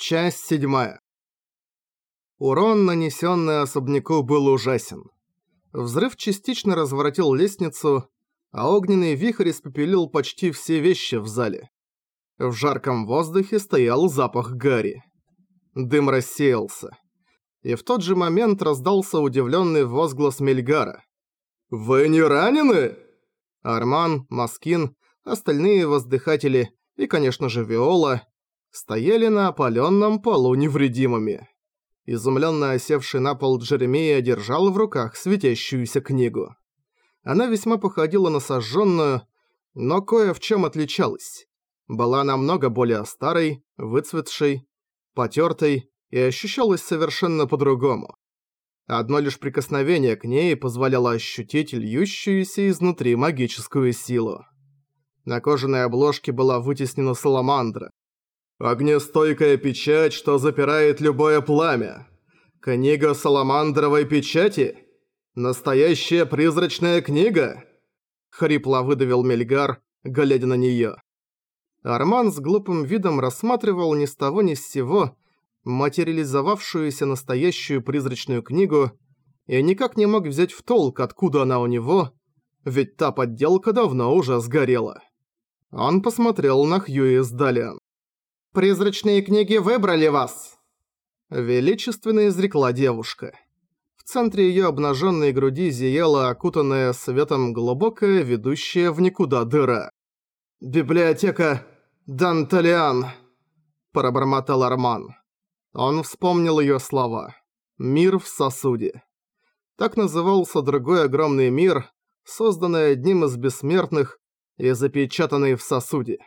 Часть седьмая. Урон, нанесенный особняку, был ужасен. Взрыв частично разворотил лестницу, а огненный вихрь испепелил почти все вещи в зале. В жарком воздухе стоял запах гари. Дым рассеялся. И в тот же момент раздался удивленный возглас Мельгара. «Вы не ранены?» Арман, Маскин, остальные воздыхатели и, конечно же, Виола стояли на опаленном полу невредимыми. Изумленно осевший на пол Джеремия держал в руках светящуюся книгу. Она весьма походила на сожженную, но кое в чем отличалась. Была намного более старой, выцветшей, потертой и ощущалась совершенно по-другому. Одно лишь прикосновение к ней позволяло ощутить льющуюся изнутри магическую силу. На кожаной обложке была вытеснена саламандра. «Огнестойкая печать, что запирает любое пламя. Книга саламандровой печати? Настоящая призрачная книга?» Хрипло выдавил Мельгар, глядя на неё. Арман с глупым видом рассматривал ни с того ни с сего материализовавшуюся настоящую призрачную книгу и никак не мог взять в толк, откуда она у него, ведь та подделка давно уже сгорела. Он посмотрел на Хьюи Далиан. «Призрачные книги выбрали вас!» Величественно изрекла девушка. В центре её обнаженной груди зияла окутанная светом глубокая, ведущая в никуда дыра. «Библиотека Данталиан!» – пробормотал Арман. Он вспомнил её слова. «Мир в сосуде». Так назывался другой огромный мир, созданный одним из бессмертных, и запечатанные в сосуде.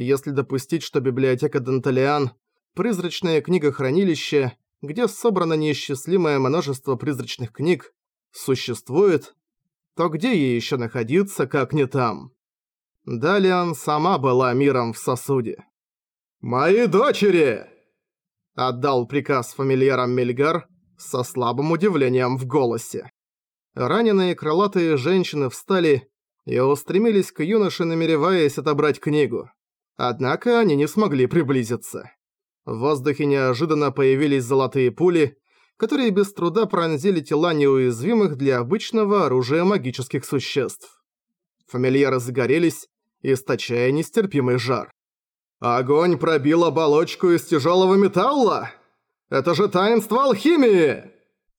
Если допустить, что библиотека Денталиан – призрачное книгохранилище, где собрано неисчислимое множество призрачных книг, существует, то где ей еще находиться, как не там? Далиан сама была миром в сосуде. «Мои дочери!» – отдал приказ фамильярам Мельгар со слабым удивлением в голосе. Раненые крылатые женщины встали и устремились к юноше, намереваясь отобрать книгу. Однако они не смогли приблизиться. В воздухе неожиданно появились золотые пули, которые без труда пронзили тела неуязвимых для обычного оружия магических существ. Фамильяры загорелись, источая нестерпимый жар. «Огонь пробил оболочку из тяжелого металла? Это же таинство алхимии!»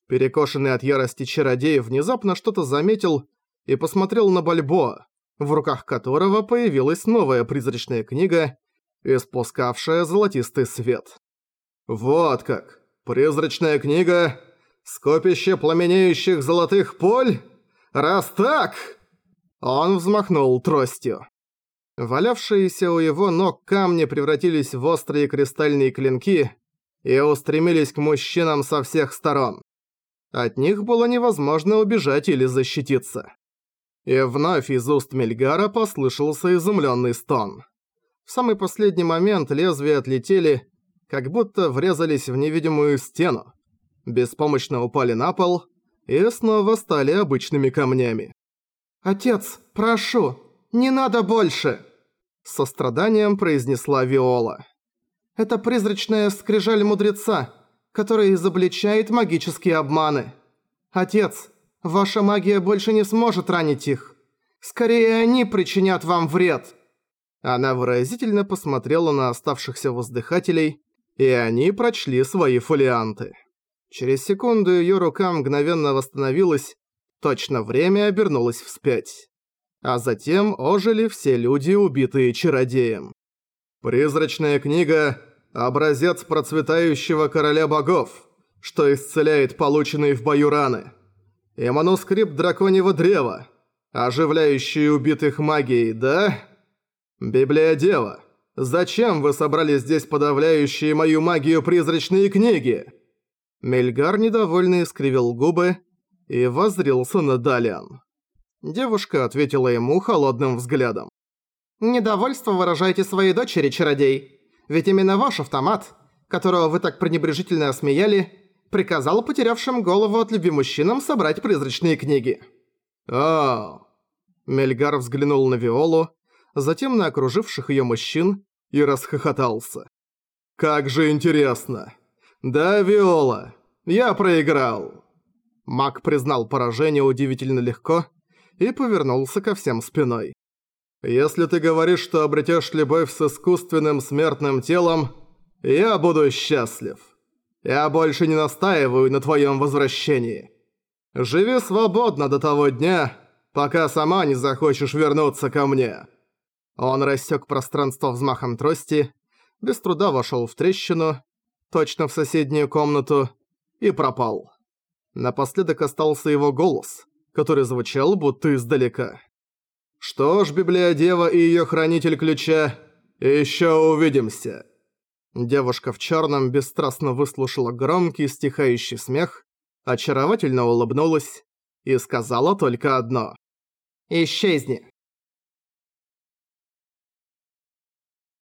Перекошенный от ярости чародей внезапно что-то заметил и посмотрел на Бальбоа, в руках которого появилась новая призрачная книга, испускавшая золотистый свет. «Вот как! Призрачная книга! Скопище пламенеющих золотых поль! Раз так!» Он взмахнул тростью. Валявшиеся у его ног камни превратились в острые кристальные клинки и устремились к мужчинам со всех сторон. От них было невозможно убежать или защититься. И вновь из уст Мельгара послышался изумленный стон. В самый последний момент лезвия отлетели, как будто врезались в невидимую стену. Беспомощно упали на пол и снова стали обычными камнями. «Отец, прошу, не надо больше!» Со страданием произнесла Виола. «Это призрачная скрижаль мудреца, которая изобличает магические обманы. Отец, Ваша магия больше не сможет ранить их. Скорее, они причинят вам вред». Она выразительно посмотрела на оставшихся воздыхателей, и они прочли свои фолианты. Через секунду её рука мгновенно восстановилась, точно время обернулось вспять. А затем ожили все люди, убитые чародеем. «Призрачная книга – образец процветающего короля богов, что исцеляет полученные в бою раны» и манускрипт драконьего древа, оживляющий убитых магией, да? Библия Дева, зачем вы собрали здесь подавляющие мою магию призрачные книги?» Мельгар недовольно искривил губы и воззрился на Далиан. Девушка ответила ему холодным взглядом. «Недовольство выражайте своей дочери, чародей. Ведь именно ваш автомат, которого вы так пренебрежительно осмеяли, приказал потерявшим голову от любви мужчинам собрать призрачные книги. «О!» Мельгар взглянул на Виолу, затем на окруживших её мужчин и расхохотался. Как же интересно. Да, Виола, я проиграл. Маг признал поражение удивительно легко и повернулся ко всем спиной. Если ты говоришь, что обретешь любовь с искусственным смертным телом, я буду счастлив. Я больше не настаиваю на твоем возвращении. Живи свободно до того дня, пока сама не захочешь вернуться ко мне». Он рассек пространство взмахом трости, без труда вошел в трещину, точно в соседнюю комнату, и пропал. Напоследок остался его голос, который звучал будто издалека. «Что ж, Библиодева и её хранитель ключа, ещё увидимся!» Девушка в чёрном бесстрастно выслушала громкий стихающий смех, очаровательно улыбнулась и сказала только одно. «Исчезни!»